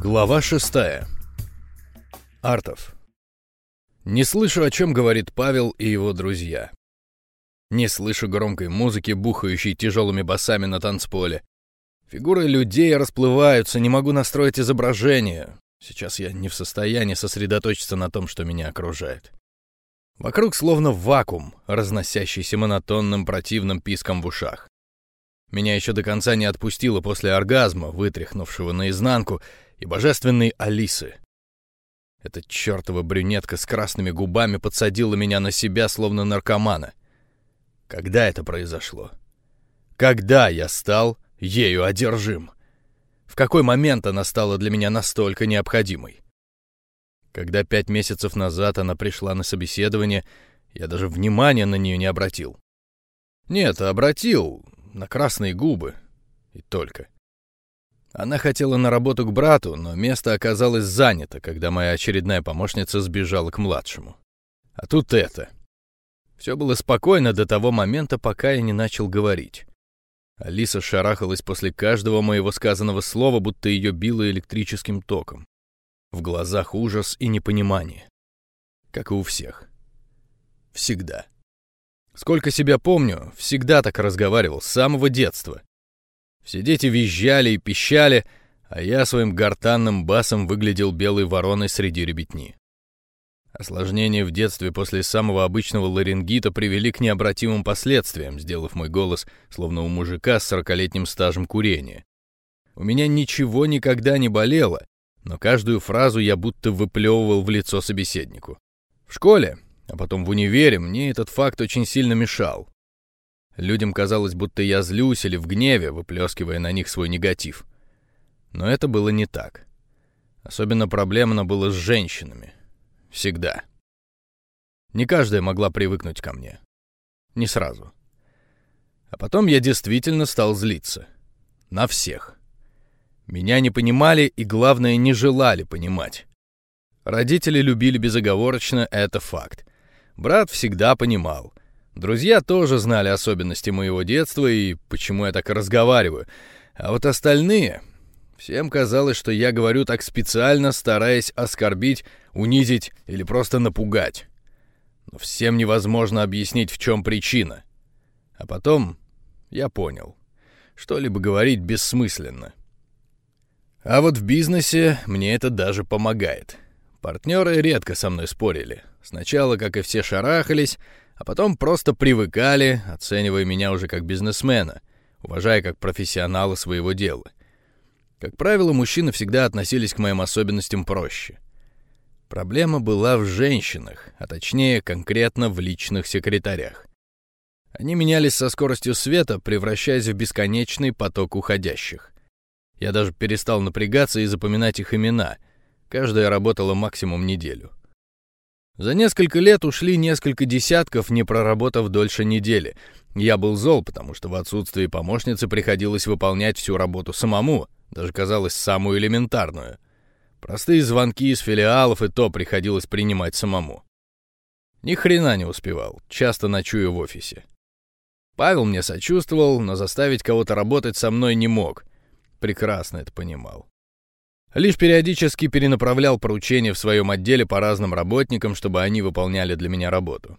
Глава шестая. Артов. Не слышу, о чем говорит Павел и его друзья. Не слышу громкой музыки, бухающей тяжелыми басами на танцполе. Фигуры людей расплываются, не могу настроить изображение. Сейчас я не в состоянии сосредоточиться на том, что меня окружает. Вокруг словно вакуум, разносящийся монотонным противным писком в ушах. Меня еще до конца не отпустило после оргазма, вытряхнувшего наизнанку, и божественной Алисы. Эта чертова брюнетка с красными губами подсадила меня на себя, словно наркомана. Когда это произошло? Когда я стал ею одержим? В какой момент она стала для меня настолько необходимой? Когда пять месяцев назад она пришла на собеседование, я даже внимания на нее не обратил. Нет, обратил, на красные губы. И только. Она хотела на работу к брату, но место оказалось занято, когда моя очередная помощница сбежала к младшему. А тут это. Все было спокойно до того момента, пока я не начал говорить. Алиса шарахалась после каждого моего сказанного слова, будто ее било электрическим током. В глазах ужас и непонимание. Как и у всех. Всегда. Сколько себя помню, всегда так разговаривал, с самого детства. Все дети визжали и пищали, а я своим гортанным басом выглядел белой вороной среди ребятни. Осложнения в детстве после самого обычного ларингита привели к необратимым последствиям, сделав мой голос словно у мужика с сорокалетним стажем курения. У меня ничего никогда не болело, но каждую фразу я будто выплевывал в лицо собеседнику. В школе, а потом в универе, мне этот факт очень сильно мешал. Людям казалось, будто я злюсь или в гневе, выплескивая на них свой негатив. Но это было не так. Особенно проблемно было с женщинами. Всегда. Не каждая могла привыкнуть ко мне. Не сразу. А потом я действительно стал злиться. На всех. Меня не понимали и, главное, не желали понимать. Родители любили безоговорочно, это факт. Брат всегда понимал. Друзья тоже знали особенности моего детства и почему я так разговариваю. А вот остальные... Всем казалось, что я говорю так специально, стараясь оскорбить, унизить или просто напугать. Но всем невозможно объяснить, в чем причина. А потом я понял. Что-либо говорить бессмысленно. А вот в бизнесе мне это даже помогает. Партнеры редко со мной спорили. Сначала, как и все, шарахались, а потом просто привыкали, оценивая меня уже как бизнесмена, уважая как профессионала своего дела. Как правило, мужчины всегда относились к моим особенностям проще. Проблема была в женщинах, а точнее конкретно в личных секретарях. Они менялись со скоростью света, превращаясь в бесконечный поток уходящих. Я даже перестал напрягаться и запоминать их имена. Каждая работала максимум неделю. За несколько лет ушли несколько десятков, не проработав дольше недели. Я был зол, потому что в отсутствии помощницы приходилось выполнять всю работу самому, даже казалось самую элементарную. Простые звонки из филиалов и то приходилось принимать самому. Ни хрена не успевал, часто ночую в офисе. Павел мне сочувствовал, но заставить кого-то работать со мной не мог. Прекрасно это понимал. Лишь периодически перенаправлял поручения в своем отделе по разным работникам, чтобы они выполняли для меня работу.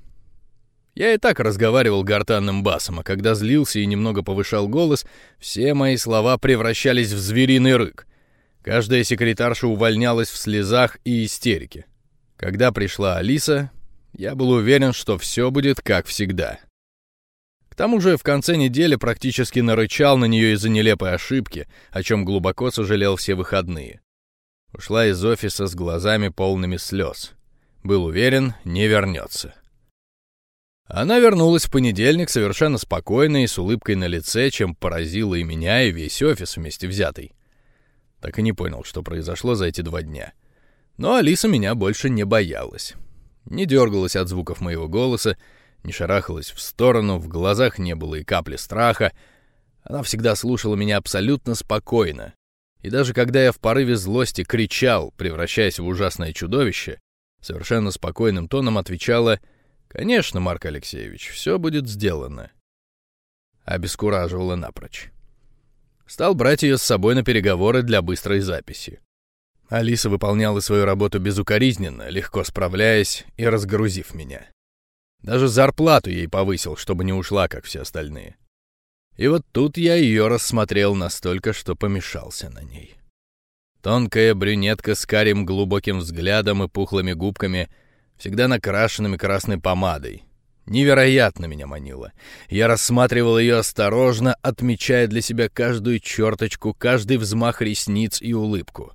Я и так разговаривал гортанным басом, а когда злился и немного повышал голос, все мои слова превращались в звериный рык. Каждая секретарша увольнялась в слезах и истерике. Когда пришла Алиса, я был уверен, что все будет как всегда. Тому же в конце недели практически нарычал на нее из-за нелепой ошибки, о чем глубоко сожалел все выходные. Ушла из офиса с глазами полными слез. Был уверен, не вернется. Она вернулась в понедельник совершенно спокойной и с улыбкой на лице, чем поразила и меня, и весь офис вместе взятый. Так и не понял, что произошло за эти два дня. Но Алиса меня больше не боялась. Не дергалась от звуков моего голоса, не шарахалась в сторону, в глазах не было и капли страха. Она всегда слушала меня абсолютно спокойно, и даже когда я в порыве злости кричал, превращаясь в ужасное чудовище, совершенно спокойным тоном отвечала «Конечно, Марк Алексеевич, все будет сделано». Обескураживала напрочь. Стал брать ее с собой на переговоры для быстрой записи. Алиса выполняла свою работу безукоризненно, легко справляясь и разгрузив меня. Даже зарплату ей повысил, чтобы не ушла, как все остальные. И вот тут я ее рассмотрел настолько, что помешался на ней. Тонкая брюнетка с карим глубоким взглядом и пухлыми губками, всегда накрашенными красной помадой. Невероятно меня манила. Я рассматривал ее осторожно, отмечая для себя каждую черточку, каждый взмах ресниц и улыбку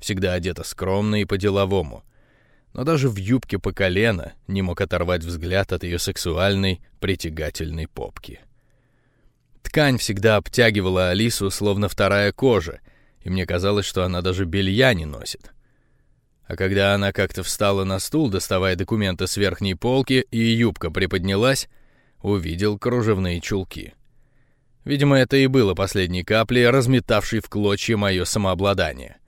всегда одета скромно и по-деловому. Но даже в юбке по колено не мог оторвать взгляд от ее сексуальной, притягательной попки. Ткань всегда обтягивала Алису, словно вторая кожа, и мне казалось, что она даже белья не носит. А когда она как-то встала на стул, доставая документы с верхней полки, и юбка приподнялась, увидел кружевные чулки. Видимо, это и было последней каплей, разметавшей в клочья мое самообладание.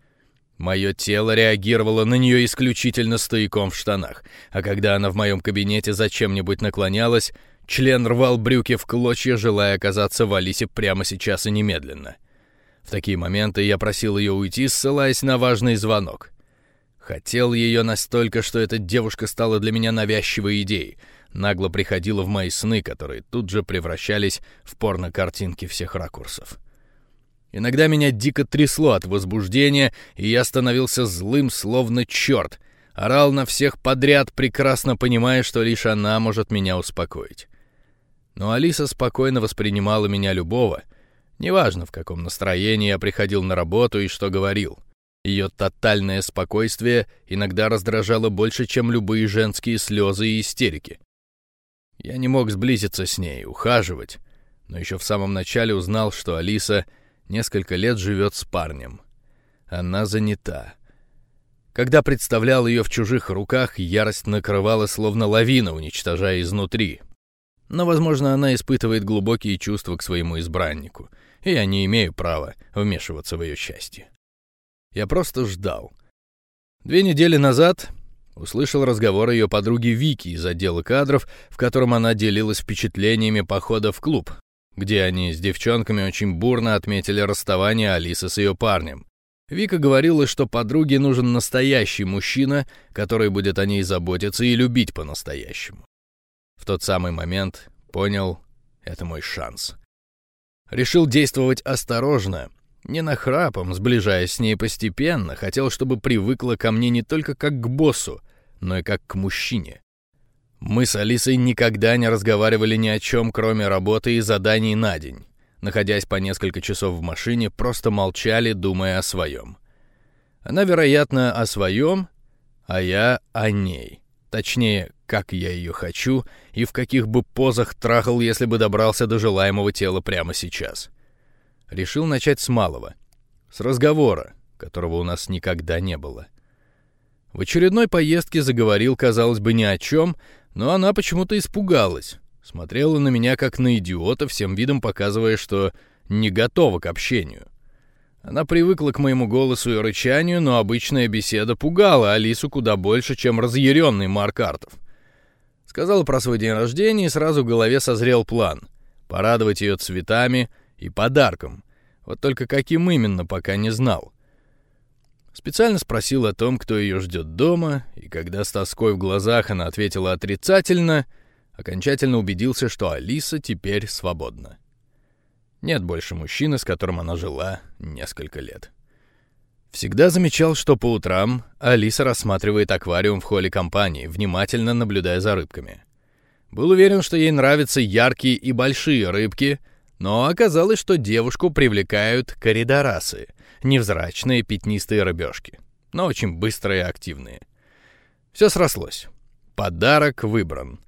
Мое тело реагировало на нее исключительно стояком в штанах, а когда она в моем кабинете зачем-нибудь наклонялась, член рвал брюки в клочья, желая оказаться в Алисе прямо сейчас и немедленно. В такие моменты я просил ее уйти, ссылаясь на важный звонок. Хотел ее настолько, что эта девушка стала для меня навязчивой идеей, нагло приходила в мои сны, которые тут же превращались в порно-картинки всех ракурсов. Иногда меня дико трясло от возбуждения, и я становился злым, словно черт. Орал на всех подряд, прекрасно понимая, что лишь она может меня успокоить. Но Алиса спокойно воспринимала меня любого, неважно, в каком настроении я приходил на работу и что говорил. Ее тотальное спокойствие иногда раздражало больше, чем любые женские слезы и истерики. Я не мог сблизиться с ней, ухаживать, но еще в самом начале узнал, что Алиса — Несколько лет живет с парнем. Она занята. Когда представлял ее в чужих руках, ярость накрывала словно лавина, уничтожая изнутри. Но, возможно, она испытывает глубокие чувства к своему избраннику, и я не имею права вмешиваться в ее счастье. Я просто ждал. Две недели назад услышал разговор ее подруги Вики из отдела кадров, в котором она делилась впечатлениями похода в клуб, где они с девчонками очень бурно отметили расставание Алисы с ее парнем. Вика говорила, что подруге нужен настоящий мужчина, который будет о ней заботиться и любить по-настоящему. В тот самый момент понял, это мой шанс. Решил действовать осторожно, не нахрапом, сближаясь с ней постепенно, хотел, чтобы привыкла ко мне не только как к боссу, но и как к мужчине. Мы с Алисой никогда не разговаривали ни о чем, кроме работы и заданий на день. Находясь по несколько часов в машине, просто молчали, думая о своем. Она, вероятно, о своем, а я о ней. Точнее, как я ее хочу и в каких бы позах трахал, если бы добрался до желаемого тела прямо сейчас. Решил начать с малого. С разговора, которого у нас никогда не было. В очередной поездке заговорил, казалось бы, ни о чем, но она почему-то испугалась. Смотрела на меня как на идиота, всем видом показывая, что не готова к общению. Она привыкла к моему голосу и рычанию, но обычная беседа пугала Алису куда больше, чем разъяренный Марк Артов. Сказала про свой день рождения, и сразу в голове созрел план — порадовать ее цветами и подарком. Вот только каким именно, пока не знал. Специально спросил о том, кто ее ждет дома, и когда с тоской в глазах она ответила отрицательно, окончательно убедился, что Алиса теперь свободна. Нет больше мужчины, с которым она жила несколько лет. Всегда замечал, что по утрам Алиса рассматривает аквариум в холле компании, внимательно наблюдая за рыбками. Был уверен, что ей нравятся яркие и большие рыбки, но оказалось, что девушку привлекают коридорасы — невзрачные пятнистые рыбешки, но очень быстрые и активные. Все срослось. Подарок выбран.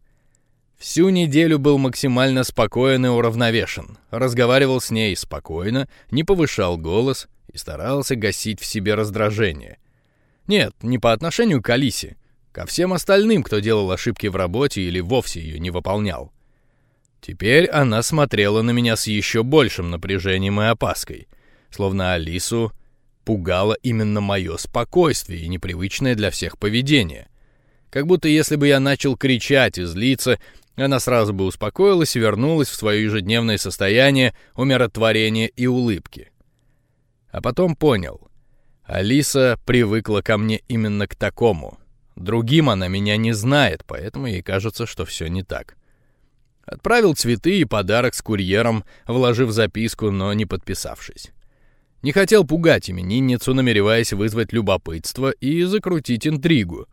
Всю неделю был максимально спокоен и уравновешен. Разговаривал с ней спокойно, не повышал голос и старался гасить в себе раздражение. Нет, не по отношению к Алисе, ко всем остальным, кто делал ошибки в работе или вовсе ее не выполнял. Теперь она смотрела на меня с еще большим напряжением и опаской — словно Алису пугало именно мое спокойствие и непривычное для всех поведение. Как будто если бы я начал кричать и злиться, она сразу бы успокоилась и вернулась в свое ежедневное состояние умиротворения и улыбки. А потом понял. Алиса привыкла ко мне именно к такому. Другим она меня не знает, поэтому ей кажется, что все не так. Отправил цветы и подарок с курьером, вложив записку, но не подписавшись. Не хотел пугать именинницу, намереваясь вызвать любопытство и закрутить интригу.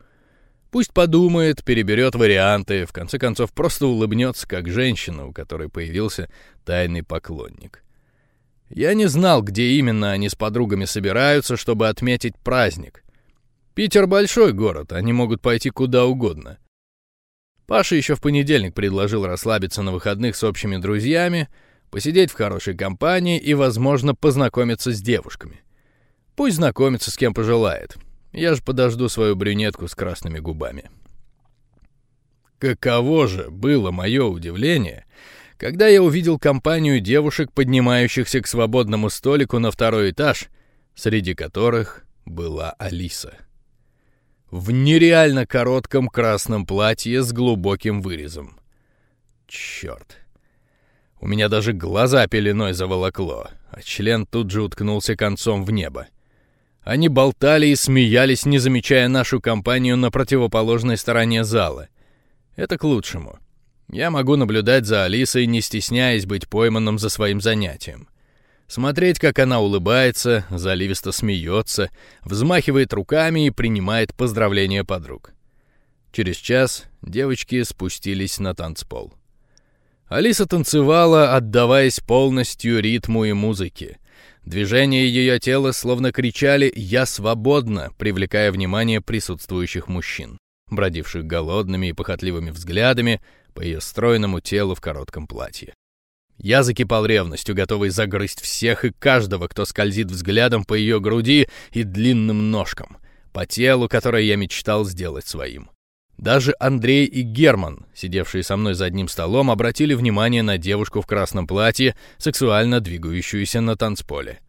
Пусть подумает, переберет варианты, в конце концов просто улыбнется, как женщина, у которой появился тайный поклонник. Я не знал, где именно они с подругами собираются, чтобы отметить праздник. Питер большой город, они могут пойти куда угодно. Паша еще в понедельник предложил расслабиться на выходных с общими друзьями, посидеть в хорошей компании и, возможно, познакомиться с девушками. Пусть знакомится с кем пожелает. Я же подожду свою брюнетку с красными губами. Каково же было мое удивление, когда я увидел компанию девушек, поднимающихся к свободному столику на второй этаж, среди которых была Алиса. В нереально коротком красном платье с глубоким вырезом. Черт. У меня даже глаза пеленой заволокло, а член тут же уткнулся концом в небо. Они болтали и смеялись, не замечая нашу компанию на противоположной стороне зала. Это к лучшему. Я могу наблюдать за Алисой, не стесняясь быть пойманным за своим занятием. Смотреть, как она улыбается, заливисто смеется, взмахивает руками и принимает поздравления подруг. Через час девочки спустились на танцпол. Алиса танцевала, отдаваясь полностью ритму и музыке. Движения ее тела словно кричали «Я свободна», привлекая внимание присутствующих мужчин, бродивших голодными и похотливыми взглядами по ее стройному телу в коротком платье. Я закипал ревностью, готовый загрызть всех и каждого, кто скользит взглядом по ее груди и длинным ножкам, по телу, которое я мечтал сделать своим. Даже Андрей и Герман, сидевшие со мной за одним столом, обратили внимание на девушку в красном платье, сексуально двигающуюся на танцполе.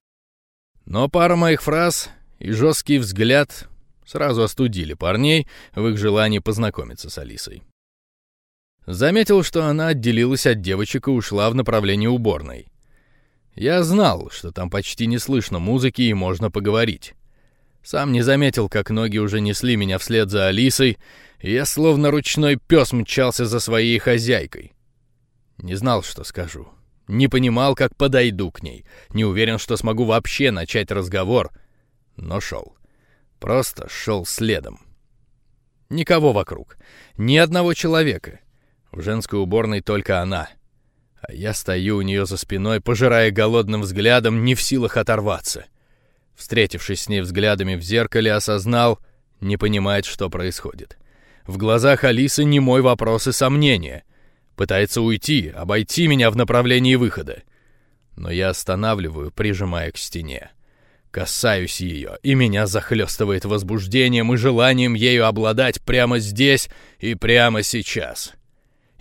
Но пара моих фраз и жесткий взгляд сразу остудили парней в их желании познакомиться с Алисой. Заметил, что она отделилась от девочек и ушла в направлении уборной. Я знал, что там почти не слышно музыки и можно поговорить. Сам не заметил, как ноги уже несли меня вслед за Алисой, и я словно ручной пес мчался за своей хозяйкой. Не знал, что скажу. Не понимал, как подойду к ней. Не уверен, что смогу вообще начать разговор. Но шел. Просто шел следом. Никого вокруг. Ни одного человека. В женской уборной только она. А я стою у нее за спиной, пожирая голодным взглядом, не в силах оторваться. Встретившись с ней взглядами в зеркале, осознал, не понимает, что происходит. В глазах Алисы не мой вопрос и сомнения. Пытается уйти, обойти меня в направлении выхода. Но я останавливаю, прижимая к стене. Касаюсь ее, и меня захлестывает возбуждением и желанием ею обладать прямо здесь и прямо сейчас.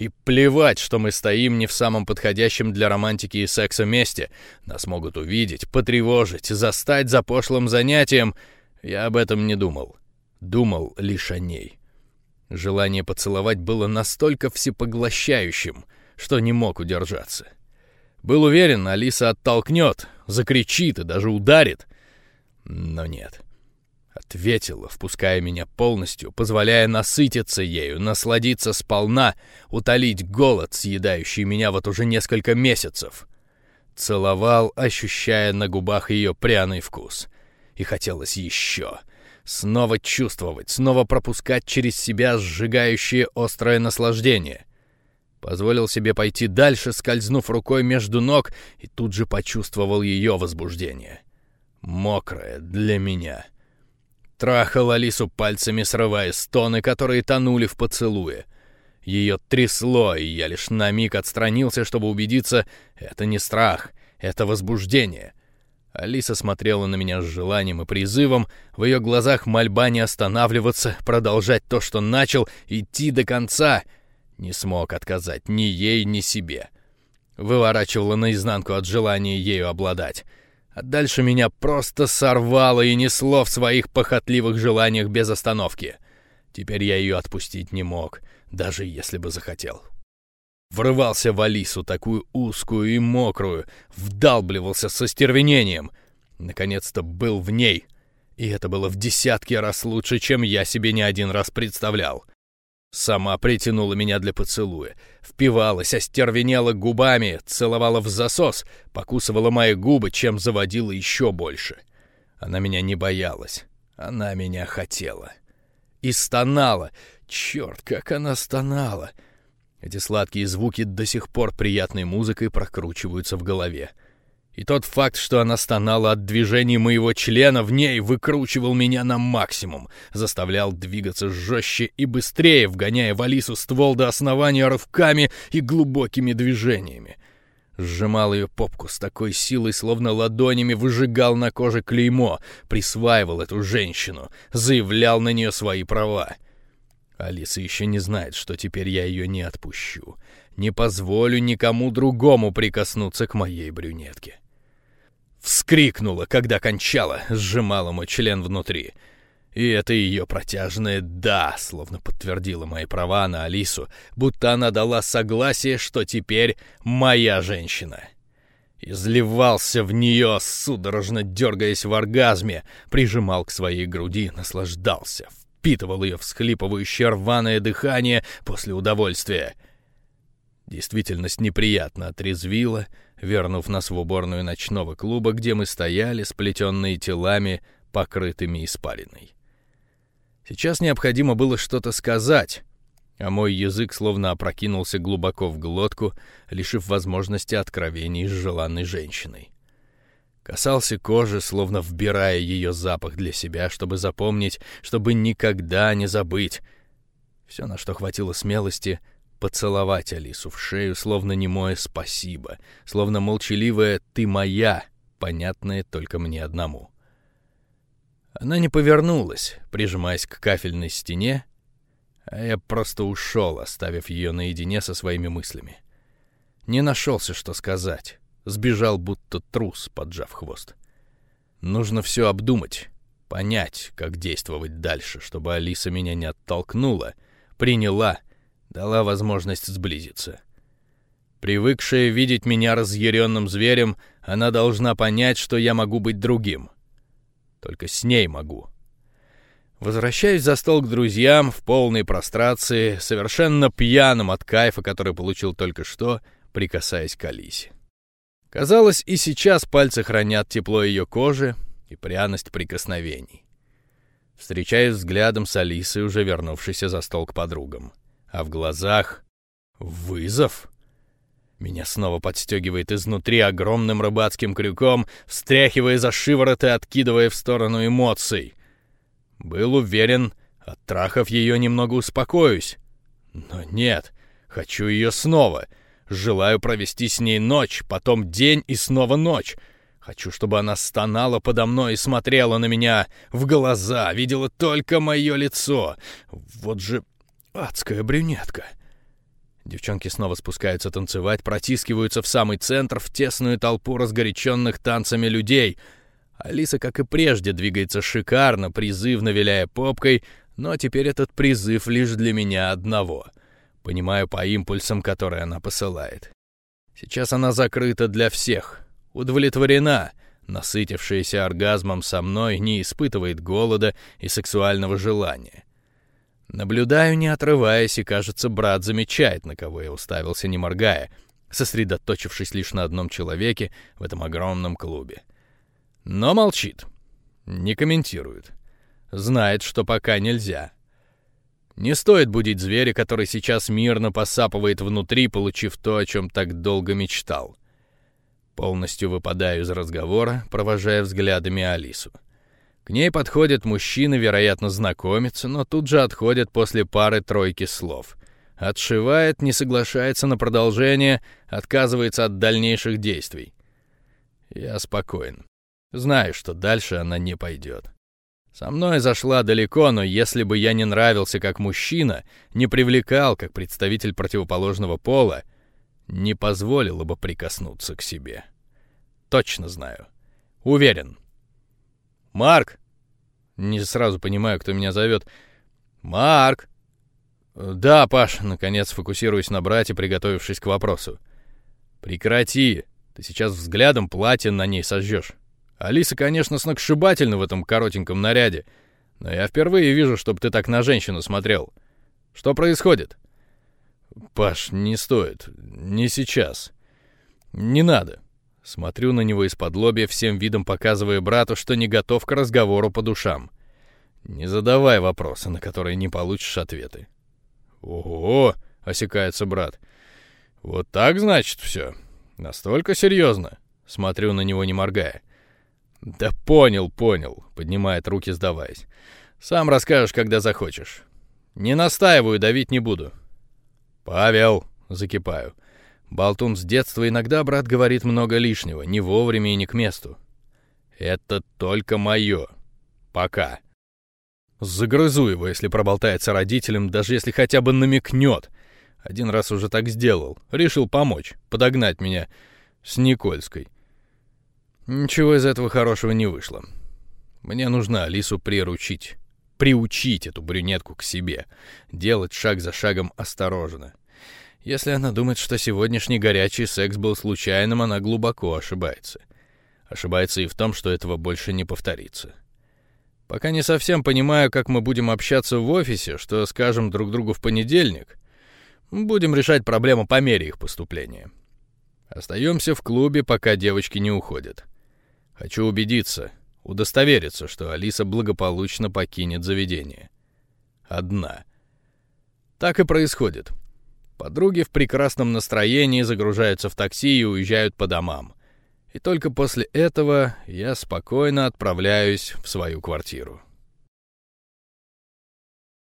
И плевать, что мы стоим не в самом подходящем для романтики и секса месте. Нас могут увидеть, потревожить, застать за пошлым занятием. Я об этом не думал. Думал лишь о ней. Желание поцеловать было настолько всепоглощающим, что не мог удержаться. Был уверен, Алиса оттолкнет, закричит и даже ударит. Но нет. Ответила, впуская меня полностью, позволяя насытиться ею, насладиться сполна, утолить голод, съедающий меня вот уже несколько месяцев. Целовал, ощущая на губах ее пряный вкус. И хотелось еще — Снова чувствовать, снова пропускать через себя сжигающее острое наслаждение. Позволил себе пойти дальше, скользнув рукой между ног, и тут же почувствовал ее возбуждение. Мокраое для меня. Трахал Алису пальцами, срывая стоны, которые тонули в поцелуе. Ее трясло, и я лишь на миг отстранился, чтобы убедиться, это не страх, это возбуждение — Алиса смотрела на меня с желанием и призывом, в ее глазах мольба не останавливаться, продолжать то, что начал, идти до конца. Не смог отказать ни ей, ни себе. Выворачивала наизнанку от желания ею обладать. А дальше меня просто сорвало и несло в своих похотливых желаниях без остановки. Теперь я ее отпустить не мог, даже если бы захотел. Врывался в Алису, такую узкую и мокрую, вдалбливался со стервенением. Наконец-то был в ней. И это было в десятки раз лучше, чем я себе не один раз представлял. Сама притянула меня для поцелуя, впивалась, остервенела губами, целовала в засос, покусывала мои губы, чем заводила еще больше. Она меня не боялась, она меня хотела. И стонала. Черт, как она стонала! Эти сладкие звуки до сих пор приятной музыкой прокручиваются в голове. И тот факт, что она стонала от движений моего члена в ней, выкручивал меня на максимум, заставлял двигаться жестче и быстрее, вгоняя в Алису ствол до основания рывками и глубокими движениями. Сжимал ее попку с такой силой, словно ладонями выжигал на коже клеймо, присваивал эту женщину, заявлял на нее свои права. Алиса еще не знает, что теперь я ее не отпущу. Не позволю никому другому прикоснуться к моей брюнетке. Вскрикнула, когда кончала, сжимала мой член внутри. И это ее протяжное «да» словно подтвердило мои права на Алису, будто она дала согласие, что теперь моя женщина. Изливался в нее, судорожно дергаясь в оргазме, прижимал к своей груди, наслаждался, впитывал ее всхлипывающее рваное дыхание после удовольствия. Действительность неприятно отрезвила, вернув нас в уборную ночного клуба, где мы стояли, сплетенные телами, покрытыми испариной. Сейчас необходимо было что-то сказать, а мой язык словно опрокинулся глубоко в глотку, лишив возможности откровений с желанной женщиной. Касался кожи, словно вбирая ее запах для себя, чтобы запомнить, чтобы никогда не забыть. Все, на что хватило смелости — поцеловать Алису в шею, словно немое «спасибо», словно молчаливое «ты моя», понятное только мне одному. Она не повернулась, прижимаясь к кафельной стене, а я просто ушел, оставив ее наедине со своими мыслями. Не нашелся, что сказать. Сбежал, будто трус, поджав хвост. Нужно все обдумать, понять, как действовать дальше, чтобы Алиса меня не оттолкнула, приняла — дала возможность сблизиться. Привыкшая видеть меня разъяренным зверем, она должна понять, что я могу быть другим. Только с ней могу. Возвращаюсь за стол к друзьям в полной прострации, совершенно пьяным от кайфа, который получил только что, прикасаясь к Алисе. Казалось, и сейчас пальцы хранят тепло ее кожи и пряность прикосновений. Встречаюсь взглядом с Алисой, уже вернувшейся за стол к подругам а в глазах — вызов. Меня снова подстегивает изнутри огромным рыбацким крюком, встряхивая за шиворот и откидывая в сторону эмоций. Был уверен, от трахов ее немного успокоюсь. Но нет, хочу ее снова. Желаю провести с ней ночь, потом день и снова ночь. Хочу, чтобы она стонала подо мной и смотрела на меня в глаза, видела только мое лицо. Вот же Адская брюнетка. Девчонки снова спускаются танцевать, протискиваются в самый центр, в тесную толпу разгоряченных танцами людей. Алиса, как и прежде, двигается шикарно, призывно виляя попкой, но теперь этот призыв лишь для меня одного. Понимаю по импульсам, которые она посылает. Сейчас она закрыта для всех, удовлетворена, насытившаяся оргазмом со мной, не испытывает голода и сексуального желания. Наблюдаю, не отрываясь, и, кажется, брат замечает, на кого я уставился, не моргая, сосредоточившись лишь на одном человеке в этом огромном клубе. Но молчит, не комментирует, знает, что пока нельзя. Не стоит будить зверя, который сейчас мирно посапывает внутри, получив то, о чем так долго мечтал. Полностью выпадаю из разговора, провожая взглядами Алису. Ней подходят мужчины, вероятно, знакомятся, но тут же отходят после пары-тройки слов. Отшивает, не соглашается на продолжение, отказывается от дальнейших действий. Я спокоен. Знаю, что дальше она не пойдет. Со мной зашла далеко, но если бы я не нравился как мужчина, не привлекал как представитель противоположного пола, не позволила бы прикоснуться к себе. Точно знаю. Уверен. «Марк!» Не сразу понимаю, кто меня зовет. «Марк!» «Да, Паш», — наконец фокусируюсь на брате, приготовившись к вопросу. «Прекрати! Ты сейчас взглядом платье на ней сожжешь. Алиса, конечно, сногсшибательна в этом коротеньком наряде, но я впервые вижу, чтобы ты так на женщину смотрел. Что происходит? Паш, не стоит. Не сейчас. Не надо. Смотрю на него из-под лобья, всем видом показывая брату, что не готов к разговору по душам. Не задавай вопросы, на которые не получишь ответы. Ого, осекается брат. Вот так, значит, все. Настолько серьезно. Смотрю на него, не моргая. «Да понял, понял», — поднимает руки, сдаваясь. «Сам расскажешь, когда захочешь. Не настаиваю, давить не буду». «Павел», — закипаю. Болтун с детства иногда брат говорит много лишнего, не вовремя и не к месту. «Это только мое. Пока». Загрызу его, если проболтается родителям, даже если хотя бы намекнет. Один раз уже так сделал. Решил помочь, подогнать меня с Никольской. Ничего из этого хорошего не вышло. Мне нужно Алису приручить. Приучить эту брюнетку к себе. Делать шаг за шагом осторожно. Если она думает, что сегодняшний горячий секс был случайным, она глубоко ошибается. Ошибается и в том, что этого больше не повторится. Пока не совсем понимаю, как мы будем общаться в офисе, что скажем друг другу в понедельник. Будем решать проблему по мере их поступления. Остаемся в клубе, пока девочки не уходят. Хочу убедиться, удостовериться, что Алиса благополучно покинет заведение. Одна. Так и происходит. Подруги в прекрасном настроении загружаются в такси и уезжают по домам. И только после этого я спокойно отправляюсь в свою квартиру.